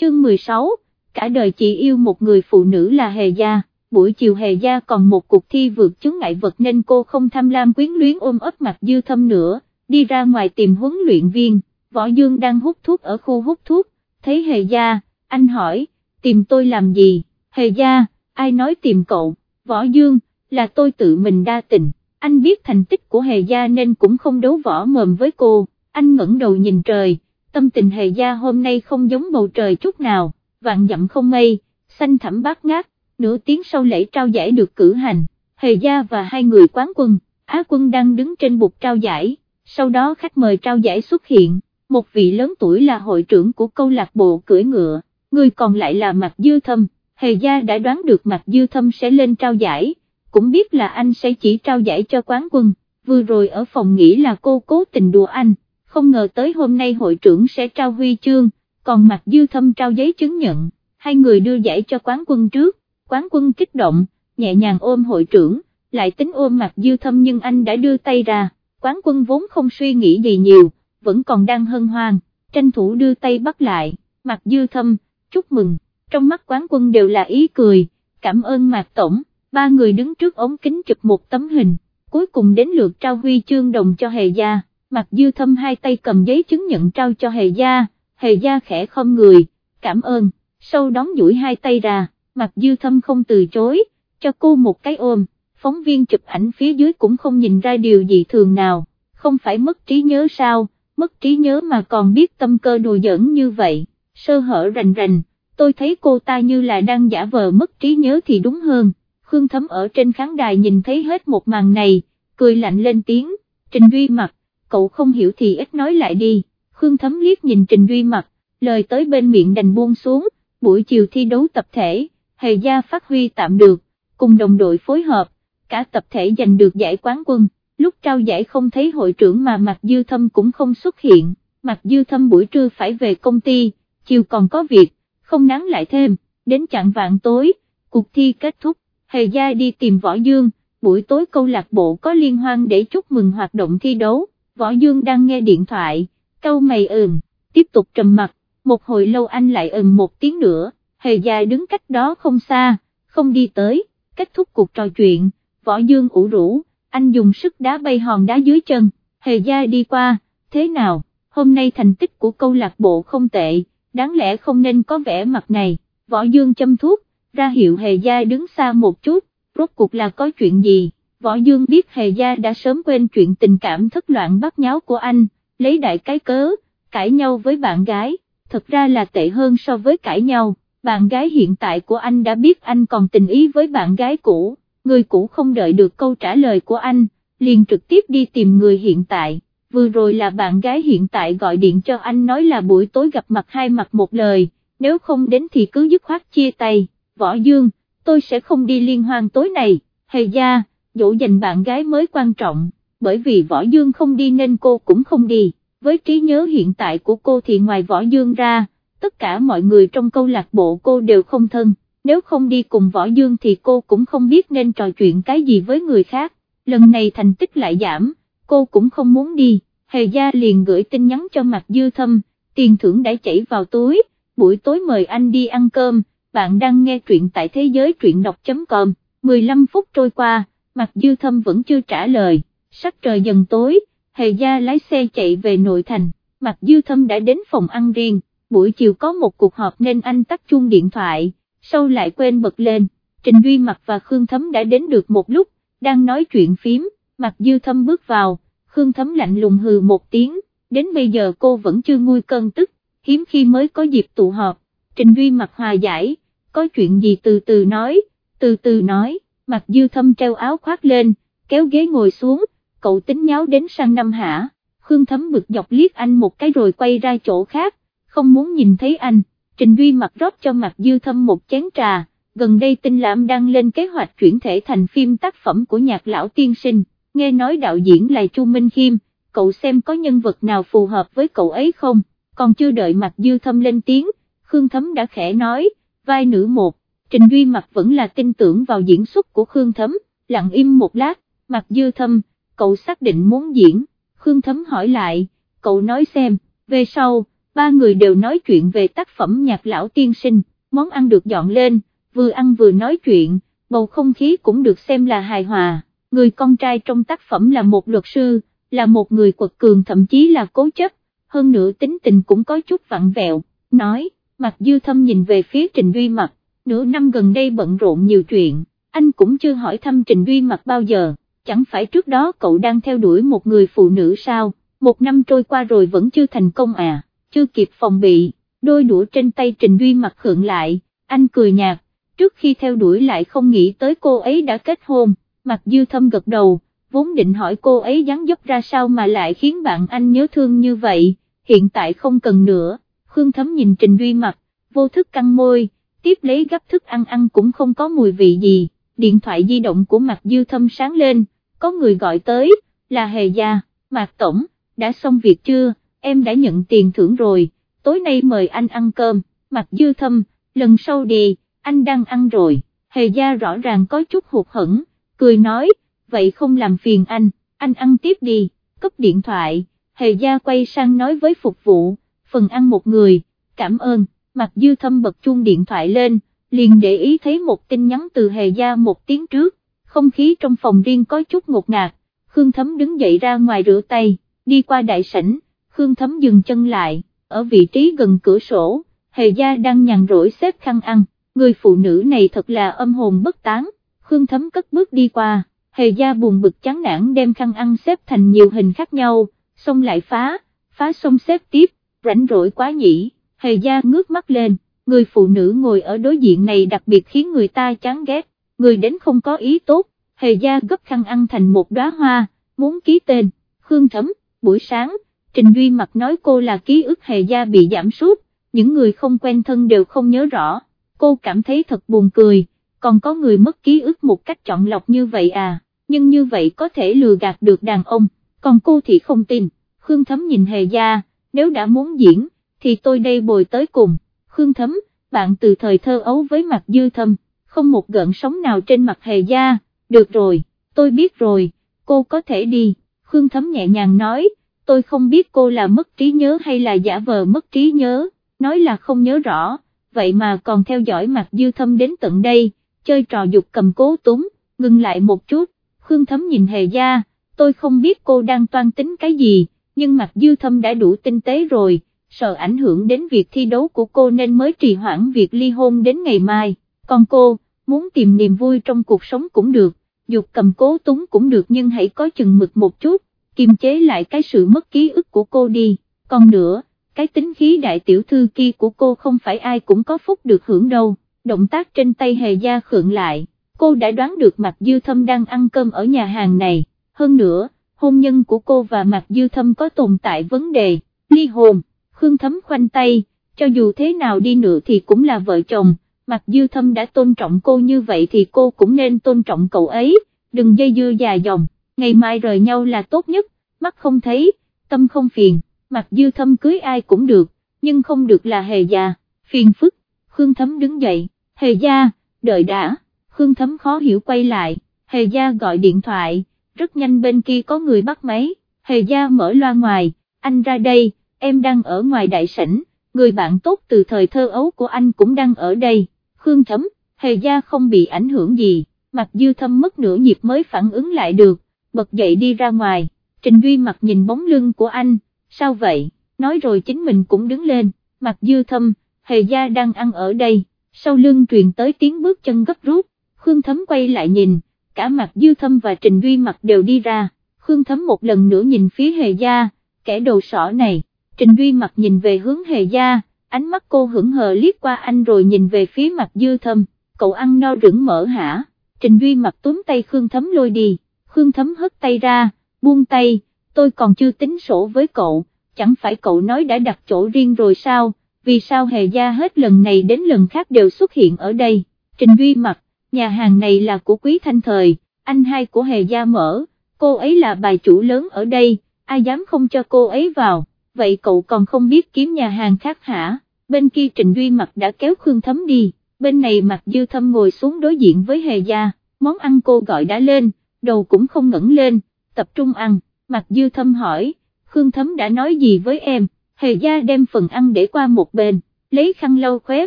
chương 16, cả đời chỉ yêu một người phụ nữ là Hề Gia, buổi chiều Hề Gia còn một cuộc thi vượt chứng ngại vật nên cô không tham lam quyến luyến ôm ấp mặt dư thâm nữa, đi ra ngoài tìm huấn luyện viên, Võ Dương đang hút thuốc ở khu hút thuốc, thấy Hề Gia, anh hỏi, tìm tôi làm gì, Hề Gia, ai nói tìm cậu, Võ Dương, là tôi tự mình đa tình, anh biết thành tích của Hề Gia nên cũng không đấu võ mồm với cô, anh ngẩng đầu nhìn trời, tâm tình Hề Gia hôm nay không giống bầu trời chút nào, vạn dặm không mây, xanh thẳm bát ngát, nửa tiếng sau lễ trao giải được cử hành, Hề Gia và hai người quán quân, Á quân đang đứng trên bục trao giải, sau đó khách mời trao giải xuất hiện, một vị lớn tuổi là hội trưởng của câu lạc bộ cưỡi ngựa, người còn lại là Mạc Dư Thâm, Hề Gia đã đoán được Mạc Dư Thâm sẽ lên trao giải, cũng biết là anh sẽ chỉ trao giải cho quán quân, vừa rồi ở phòng nghỉ là cô cố tình đùa anh, không ngờ tới hôm nay hội trưởng sẽ trao huy chương, còn Mạc Dư Thâm trao giấy chứng nhận, hai người đưa giải cho quán quân trước, quán quân kích động, nhẹ nhàng ôm hội trưởng, lại tính ôm Mạc Dư Thâm nhưng anh đã đưa tay ra, quán quân vốn không suy nghĩ gì nhiều, vẫn còn đang hân hoan, tranh thủ đưa tay bắt lại, Mạc Dư Thâm, chúc mừng, trong mắt quán quân đều là ý cười, cảm ơn Mạc Tổng, ba người đứng trước ống kính chụp một tấm hình, cuối cùng đến lượt trao huy chương đồng cho Hề Gia, Mặt Dư Thâm hai tay cầm giấy chứng nhận trao cho Hề Gia, Hề Gia khẽ không người, cảm ơn, sau đón duỗi hai tay ra, mặt Dư Thâm không từ chối, cho cô một cái ôm, phóng viên chụp ảnh phía dưới cũng không nhìn ra điều gì thường nào, không phải mất trí nhớ sao, mất trí nhớ mà còn biết tâm cơ đùa giỡn như vậy, sơ hở rành rành, tôi thấy cô ta như là đang giả vờ mất trí nhớ thì đúng hơn, Khương Thấm ở trên khán đài nhìn thấy hết một màn này, cười lạnh lên tiếng, Trình Duy mặt, cậu không hiểu thì ít nói lại đi, Khương Thấm liếc nhìn Trình Duy mặt, lời tới bên miệng đành buông xuống, buổi chiều thi đấu tập thể, Hề Gia phát huy tạm được, cùng đồng đội phối hợp, cả tập thể giành được giải quán quân, lúc trao giải không thấy hội trưởng mà Mạc Dư Thâm cũng không xuất hiện, Mạc Dư Thâm buổi trưa phải về công ty, chiều còn có việc, không nắng lại thêm, đến chặng vạn tối, cuộc thi kết thúc, Hề Gia đi tìm Võ Dương, buổi tối câu lạc bộ có liên hoan để chúc mừng hoạt động thi đấu, Võ Dương đang nghe điện thoại, câu mày ừm, tiếp tục trầm mặt, một hồi lâu anh lại ừm một tiếng nữa, Hề Gia đứng cách đó không xa, không đi tới, kết thúc cuộc trò chuyện, Võ Dương ủ rũ, anh dùng sức đá bay hòn đá dưới chân, Hề Gia đi qua, thế nào, hôm nay thành tích của câu lạc bộ không tệ, đáng lẽ không nên có vẻ mặt này, Võ Dương châm thuốc, ra hiệu Hề Gia đứng xa một chút, rốt cuộc là có chuyện gì, Võ Dương biết Hề Gia đã sớm quên chuyện tình cảm thất loạn bắt nháo của anh, lấy đại cái cớ, cãi nhau với bạn gái, thật ra là tệ hơn so với cãi nhau, bạn gái hiện tại của anh đã biết anh còn tình ý với bạn gái cũ, người cũ không đợi được câu trả lời của anh, liền trực tiếp đi tìm người hiện tại, vừa rồi là bạn gái hiện tại gọi điện cho anh nói là buổi tối gặp mặt hai mặt một lời, nếu không đến thì cứ dứt khoát chia tay. Võ Dương, tôi sẽ không đi liên hoan tối này, hề gia, dỗ dành bạn gái mới quan trọng, bởi vì Võ Dương không đi nên cô cũng không đi, với trí nhớ hiện tại của cô thì ngoài Võ Dương ra, tất cả mọi người trong câu lạc bộ cô đều không thân, nếu không đi cùng Võ Dương thì cô cũng không biết nên trò chuyện cái gì với người khác, lần này thành tích lại giảm, cô cũng không muốn đi, hề gia liền gửi tin nhắn cho Mạc Dư Thâm, tiền thưởng đã chảy vào túi, buổi tối mời anh đi ăn cơm bạn đang nghe truyện tại thế giới truyện đọc.com, 15 phút trôi qua, Mạc Dư Thâm vẫn chưa trả lời, sắc trời dần tối, Hề Gia lái xe chạy về nội thành, Mạc Dư Thâm đã đến phòng ăn riêng, buổi chiều có một cuộc họp nên anh tắt chuông điện thoại, sau lại quên bật lên, Trình Duy Mặc và Khương Thấm đã đến được một lúc, đang nói chuyện phím, Mạc Dư Thâm bước vào, Khương Thấm lạnh lùng hừ một tiếng, đến bây giờ cô vẫn chưa nguôi cơn tức, hiếm khi mới có dịp tụ họp, Trình Duy Mặc hòa giải, có chuyện gì từ từ nói, từ từ nói, mặt dư thâm treo áo khoác lên, kéo ghế ngồi xuống, cậu tính nháo đến sang năm hả, Khương Thấm bực dọc liếc anh một cái rồi quay ra chỗ khác, không muốn nhìn thấy anh, Trình Duy mặc rót cho mặt dư thâm một chén trà, gần đây tinh lãm đang lên kế hoạch chuyển thể thành phim tác phẩm của nhạc lão tiên sinh, nghe nói đạo diễn là Chu Minh Khiêm, cậu xem có nhân vật nào phù hợp với cậu ấy không, còn chưa đợi mặt dư thâm lên tiếng, Khương Thấm đã khẽ nói, vai nữ một, Trình Duy Mặc vẫn là tin tưởng vào diễn xuất của Khương Thấm, lặng im một lát, mặt dư thâm, cậu xác định muốn diễn, Khương Thấm hỏi lại, cậu nói xem, về sau, ba người đều nói chuyện về tác phẩm nhạc lão tiên sinh, món ăn được dọn lên, vừa ăn vừa nói chuyện, bầu không khí cũng được xem là hài hòa, người con trai trong tác phẩm là một luật sư, là một người quật cường thậm chí là cố chấp, hơn nữa tính tình cũng có chút vặn vẹo, nói, mặt dư thâm nhìn về phía Trình Duy Mặt, nửa năm gần đây bận rộn nhiều chuyện, anh cũng chưa hỏi thăm Trình Duy Mặt bao giờ, chẳng phải trước đó cậu đang theo đuổi một người phụ nữ sao, một năm trôi qua rồi vẫn chưa thành công à, chưa kịp phòng bị, đôi đũa trên tay Trình Duy Mặt khượng lại, anh cười nhạt, trước khi theo đuổi lại không nghĩ tới cô ấy đã kết hôn, mặt dư thâm gật đầu, vốn định hỏi cô ấy dáng dấp ra sao mà lại khiến bạn anh nhớ thương như vậy, hiện tại không cần nữa, Khương Thấm nhìn Trình Duy mặt, vô thức căng môi, tiếp lấy gấp thức ăn ăn cũng không có mùi vị gì, điện thoại di động của Mạc dư thâm sáng lên, có người gọi tới, là Hề Gia, Mạc Tổng, đã xong việc chưa, em đã nhận tiền thưởng rồi, tối nay mời anh ăn cơm, Mạc dư thâm, lần sau đi, anh đang ăn rồi, Hề Gia rõ ràng có chút hụt hẫng, cười nói, vậy không làm phiền anh, anh ăn tiếp đi, cấp điện thoại, hề gia quay sang nói với phục vụ, phần ăn một người, cảm ơn, Mạc dư thâm bật chuông điện thoại lên, liền để ý thấy một tin nhắn từ hề gia một tiếng trước, không khí trong phòng riêng có chút ngột ngạt, Khương Thấm đứng dậy ra ngoài rửa tay, đi qua đại sảnh, Khương Thấm dừng chân lại, ở vị trí gần cửa sổ, hề gia đang nhàn rỗi xếp khăn ăn, người phụ nữ này thật là âm hồn bất tán, Khương Thấm cất bước đi qua, hề gia buồn bực chán nản đem khăn ăn xếp thành nhiều hình khác nhau, xong lại phá, phá xong xếp tiếp, rảnh rỗi quá nhỉ, hề gia ngước mắt lên, người phụ nữ ngồi ở đối diện này đặc biệt khiến người ta chán ghét, người đến không có ý tốt, hề gia gấp khăn ăn thành một đóa hoa, muốn ký tên, Khương Thấm, buổi sáng, Trình Duy mặt nói cô là ký ức hề gia bị giảm sút, những người không quen thân đều không nhớ rõ, cô cảm thấy thật buồn cười còn có người mất ký ức một cách chọn lọc như vậy à, nhưng như vậy có thể lừa gạt được đàn ông, còn cô thì không tin, Khương Thấm nhìn Hề Gia, nếu đã muốn diễn, thì tôi đây bồi tới cùng, Khương Thấm, bạn từ thời thơ ấu với mặt dư thâm, không một gợn sóng nào trên mặt Hề Gia, được rồi, tôi biết rồi, cô có thể đi, Khương Thấm nhẹ nhàng nói, tôi không biết cô là mất trí nhớ hay là giả vờ mất trí nhớ, nói là không nhớ rõ, vậy mà còn theo dõi mặt dư thâm đến tận đây chơi trò dục cầm cố túng, ngừng lại một chút, Khương Thấm nhìn hề gia, tôi không biết cô đang toan tính cái gì, nhưng mặt dư thâm đã đủ tinh tế rồi, sợ ảnh hưởng đến việc thi đấu của cô nên mới trì hoãn việc ly hôn đến ngày mai, còn cô, muốn tìm niềm vui trong cuộc sống cũng được, dục cầm cố túng cũng được nhưng hãy có chừng mực một chút, kiềm chế lại cái sự mất ký ức của cô đi, còn nữa, cái tính khí đại tiểu thư kia của cô không phải ai cũng có phúc được hưởng đâu động tác trên tay hề gia khượng lại, cô đã đoán được Mạc Dư Thâm đang ăn cơm ở nhà hàng này, hơn nữa, hôn nhân của cô và Mạc Dư Thâm có tồn tại vấn đề, ly hôn, Khương Thấm khoanh tay, cho dù thế nào đi nữa thì cũng là vợ chồng, Mặc Dư Thâm đã tôn trọng cô như vậy thì cô cũng nên tôn trọng cậu ấy, đừng dây dưa già dòng, ngày mai rời nhau là tốt nhất, mắt không thấy, tâm không phiền, Mặc Dư Thâm cưới ai cũng được, nhưng không được là hề già, phiền phức, Khương Thấm đứng dậy, Hề gia, đợi đã, Khương Thấm khó hiểu quay lại, Hề gia gọi điện thoại, rất nhanh bên kia có người bắt máy, Hề gia mở loa ngoài, anh ra đây, em đang ở ngoài đại sảnh, người bạn tốt từ thời thơ ấu của anh cũng đang ở đây, Khương Thấm, Hề gia không bị ảnh hưởng gì, mặt dư thâm mất nửa nhịp mới phản ứng lại được, bật dậy đi ra ngoài, Trình Duy mặt nhìn bóng lưng của anh, sao vậy, nói rồi chính mình cũng đứng lên, mặt dư thâm, Hề gia đang ăn ở đây. Sau lưng truyền tới tiếng bước chân gấp rút, Khương Thấm quay lại nhìn, cả mặt Dư Thâm và Trình Duy mặt đều đi ra, Khương Thấm một lần nữa nhìn phía Hề Gia, kẻ đầu sỏ này, Trình Duy mặt nhìn về hướng Hề Gia, ánh mắt cô hững hờ liếc qua anh rồi nhìn về phía mặt Dư Thâm, cậu ăn no rửng mỡ hả, Trình Duy mặt túm tay Khương Thấm lôi đi, Khương Thấm hất tay ra, buông tay, tôi còn chưa tính sổ với cậu, chẳng phải cậu nói đã đặt chỗ riêng rồi sao, vì sao hề gia hết lần này đến lần khác đều xuất hiện ở đây, Trình Duy mặt, nhà hàng này là của quý thanh thời, anh hai của hề gia mở, cô ấy là bài chủ lớn ở đây, ai dám không cho cô ấy vào, vậy cậu còn không biết kiếm nhà hàng khác hả, bên kia trịnh Duy mặt đã kéo Khương Thấm đi, bên này mặt dư thâm ngồi xuống đối diện với hề gia, món ăn cô gọi đã lên, đầu cũng không ngẩng lên, tập trung ăn, mặt dư thâm hỏi, Khương Thấm đã nói gì với em, hề gia đem phần ăn để qua một bên, lấy khăn lau khóe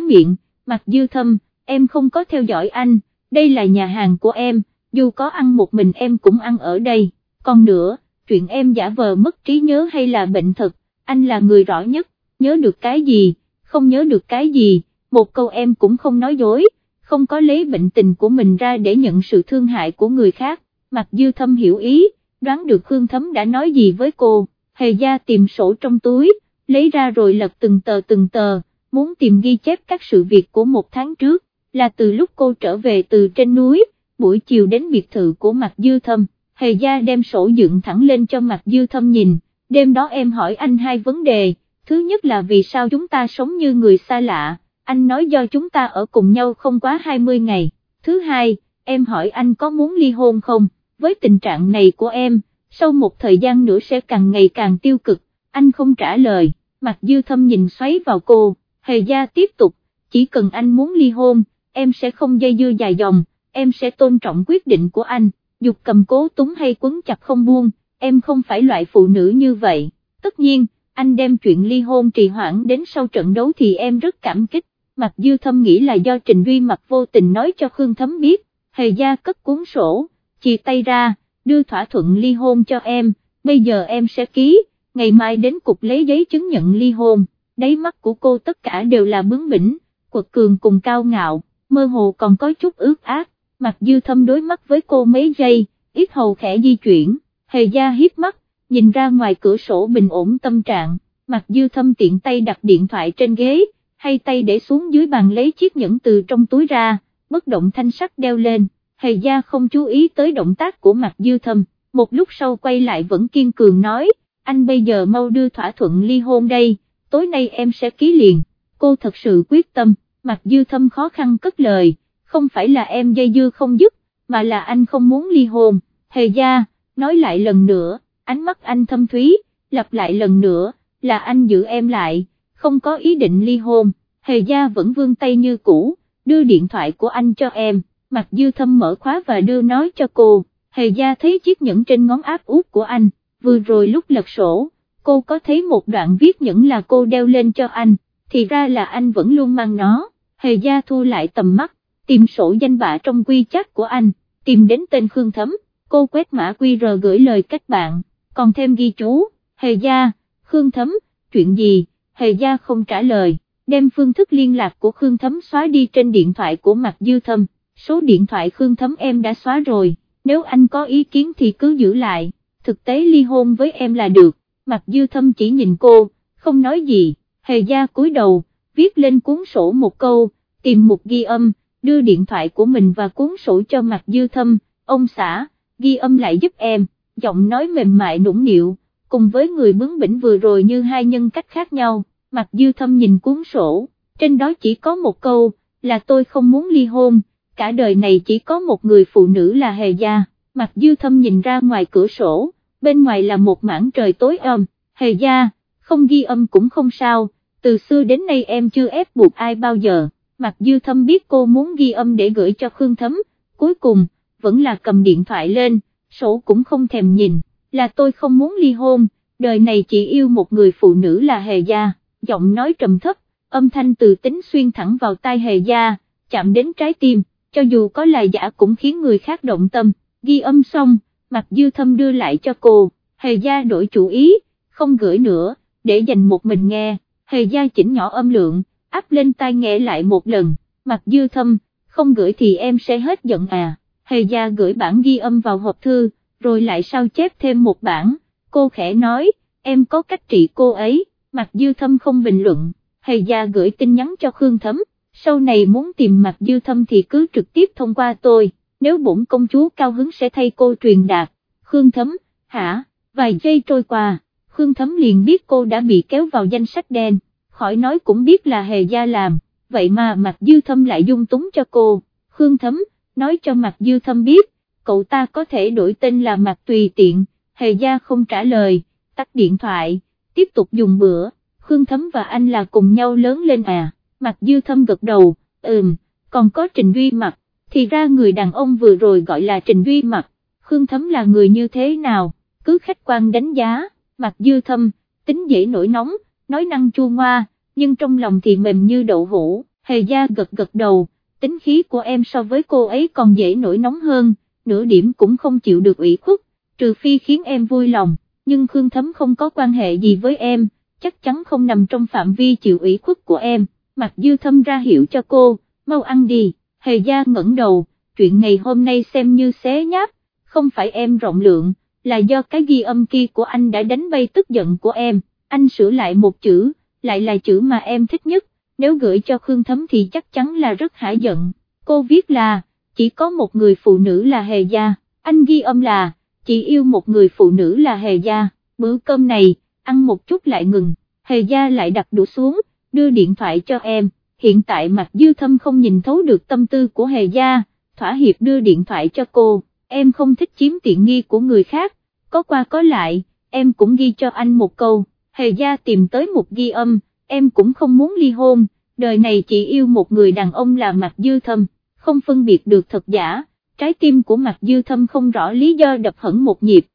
miệng, mặt dư thâm, em không có theo dõi anh, đây là nhà hàng của em, dù có ăn một mình em cũng ăn ở đây, còn nữa, chuyện em giả vờ mất trí nhớ hay là bệnh thật, anh là người rõ nhất, nhớ được cái gì, không nhớ được cái gì, một câu em cũng không nói dối, không có lấy bệnh tình của mình ra để nhận sự thương hại của người khác, mặc dư thâm hiểu ý, đoán được Khương Thấm đã nói gì với cô, hề gia tìm sổ trong túi, lấy ra rồi lật từng tờ từng tờ, muốn tìm ghi chép các sự việc của một tháng trước, là từ lúc cô trở về từ trên núi, buổi chiều đến biệt thự của Mạc Dư Thâm, Hề Gia đem sổ dựng thẳng lên cho Mạc Dư Thâm nhìn, đêm đó em hỏi anh hai vấn đề, thứ nhất là vì sao chúng ta sống như người xa lạ, anh nói do chúng ta ở cùng nhau không quá 20 ngày, thứ hai, em hỏi anh có muốn ly hôn không, với tình trạng này của em, sau một thời gian nữa sẽ càng ngày càng tiêu cực, anh không trả lời, mặt Dư Thâm nhìn xoáy vào cô, Hề Gia tiếp tục, chỉ cần anh muốn ly hôn, em sẽ không dây dưa dài dòng, em sẽ tôn trọng quyết định của anh, dục cầm cố túng hay quấn chặt không buông, em không phải loại phụ nữ như vậy, tất nhiên, anh đem chuyện ly hôn trì hoãn đến sau trận đấu thì em rất cảm kích, mặc dư thâm nghĩ là do Trình Duy mặc vô tình nói cho Khương Thấm biết, hề gia cất cuốn sổ, chia tay ra, đưa thỏa thuận ly hôn cho em, bây giờ em sẽ ký, ngày mai đến cục lấy giấy chứng nhận ly hôn, đáy mắt của cô tất cả đều là bướng bỉnh, quật cường cùng cao ngạo mơ hồ còn có chút ướt át, Mặc dư thâm đối mắt với cô mấy giây, ít hầu khẽ di chuyển, hề gia hiếp mắt, nhìn ra ngoài cửa sổ bình ổn tâm trạng, mặt dư thâm tiện tay đặt điện thoại trên ghế, hay tay để xuống dưới bàn lấy chiếc nhẫn từ trong túi ra, bất động thanh sắc đeo lên, hề gia không chú ý tới động tác của mặt dư thâm, một lúc sau quay lại vẫn kiên cường nói, anh bây giờ mau đưa thỏa thuận ly hôn đây, tối nay em sẽ ký liền, cô thật sự quyết tâm. Mặt dư thâm khó khăn cất lời, không phải là em dây dưa không dứt, mà là anh không muốn ly hôn, hề gia, nói lại lần nữa, ánh mắt anh thâm thúy, lặp lại lần nữa, là anh giữ em lại, không có ý định ly hôn, hề gia vẫn vương tay như cũ, đưa điện thoại của anh cho em, mặt dư thâm mở khóa và đưa nói cho cô, hề gia thấy chiếc nhẫn trên ngón áp út của anh, vừa rồi lúc lật sổ, cô có thấy một đoạn viết nhẫn là cô đeo lên cho anh, thì ra là anh vẫn luôn mang nó. Hề gia thu lại tầm mắt, tìm sổ danh bạ trong quy chắc của anh, tìm đến tên Khương Thấm, cô quét mã QR gửi lời kết bạn, còn thêm ghi chú, hề gia, Khương Thấm, chuyện gì, hề gia không trả lời, đem phương thức liên lạc của Khương Thấm xóa đi trên điện thoại của Mạc Dư Thâm, số điện thoại Khương Thấm em đã xóa rồi, nếu anh có ý kiến thì cứ giữ lại, thực tế ly hôn với em là được, Mạc Dư Thâm chỉ nhìn cô, không nói gì, hề gia cúi đầu, viết lên cuốn sổ một câu, tìm một ghi âm, đưa điện thoại của mình và cuốn sổ cho Mạc dư thâm, ông xã, ghi âm lại giúp em, giọng nói mềm mại nũng nịu, cùng với người bướng bỉnh vừa rồi như hai nhân cách khác nhau, mặt dư thâm nhìn cuốn sổ, trên đó chỉ có một câu, là tôi không muốn ly hôn, cả đời này chỉ có một người phụ nữ là hề gia, mặt dư thâm nhìn ra ngoài cửa sổ, bên ngoài là một mảng trời tối âm, hề gia, không ghi âm cũng không sao từ xưa đến nay em chưa ép buộc ai bao giờ, mặc dư thâm biết cô muốn ghi âm để gửi cho Khương Thấm, cuối cùng, vẫn là cầm điện thoại lên, sổ cũng không thèm nhìn, là tôi không muốn ly hôn, đời này chỉ yêu một người phụ nữ là Hề Gia, giọng nói trầm thấp, âm thanh từ tính xuyên thẳng vào tai Hề Gia, chạm đến trái tim, cho dù có là giả cũng khiến người khác động tâm, ghi âm xong, mặt dư thâm đưa lại cho cô, Hề Gia đổi chủ ý, không gửi nữa, để dành một mình nghe hề gia chỉnh nhỏ âm lượng, áp lên tai nghe lại một lần, mặt dư thâm, không gửi thì em sẽ hết giận à, hề gia gửi bản ghi âm vào hộp thư, rồi lại sao chép thêm một bản, cô khẽ nói, em có cách trị cô ấy, Mạc dư thâm không bình luận, hề gia gửi tin nhắn cho Khương Thấm, sau này muốn tìm Mạc dư thâm thì cứ trực tiếp thông qua tôi, nếu bổn công chúa cao hứng sẽ thay cô truyền đạt, Khương Thấm, hả, vài giây trôi qua. Khương Thấm liền biết cô đã bị kéo vào danh sách đen, khỏi nói cũng biết là hề gia làm, vậy mà Mạc Dư Thâm lại dung túng cho cô, Khương Thấm, nói cho Mạc Dư Thâm biết, cậu ta có thể đổi tên là Mạc Tùy Tiện, hề gia không trả lời, tắt điện thoại, tiếp tục dùng bữa, Khương Thấm và anh là cùng nhau lớn lên à, Mạc Dư Thâm gật đầu, ừm, còn có Trình Duy Mặc, thì ra người đàn ông vừa rồi gọi là Trình Duy Mặc, Khương Thấm là người như thế nào, cứ khách quan đánh giá. Mạc dư thâm, tính dễ nổi nóng, nói năng chua ngoa, nhưng trong lòng thì mềm như đậu hũ, hề gia gật gật đầu, tính khí của em so với cô ấy còn dễ nổi nóng hơn, nửa điểm cũng không chịu được ủy khuất, trừ phi khiến em vui lòng, nhưng Khương Thấm không có quan hệ gì với em, chắc chắn không nằm trong phạm vi chịu ủy khuất của em, Mặc dư thâm ra hiệu cho cô, mau ăn đi, hề gia ngẩng đầu, chuyện ngày hôm nay xem như xé nháp, không phải em rộng lượng, là do cái ghi âm kia của anh đã đánh bay tức giận của em, anh sửa lại một chữ, lại là chữ mà em thích nhất, nếu gửi cho Khương Thấm thì chắc chắn là rất hả giận, cô viết là, chỉ có một người phụ nữ là hề gia, anh ghi âm là, chỉ yêu một người phụ nữ là hề gia, bữa cơm này, ăn một chút lại ngừng, hề gia lại đặt đũa xuống, đưa điện thoại cho em, hiện tại mặt dư thâm không nhìn thấu được tâm tư của hề gia, thỏa hiệp đưa điện thoại cho cô, em không thích chiếm tiện nghi của người khác, có qua có lại, em cũng ghi cho anh một câu, hề gia tìm tới một ghi âm, em cũng không muốn ly hôn, đời này chỉ yêu một người đàn ông là Mạc dư thâm, không phân biệt được thật giả, trái tim của Mạc dư thâm không rõ lý do đập hẳn một nhịp,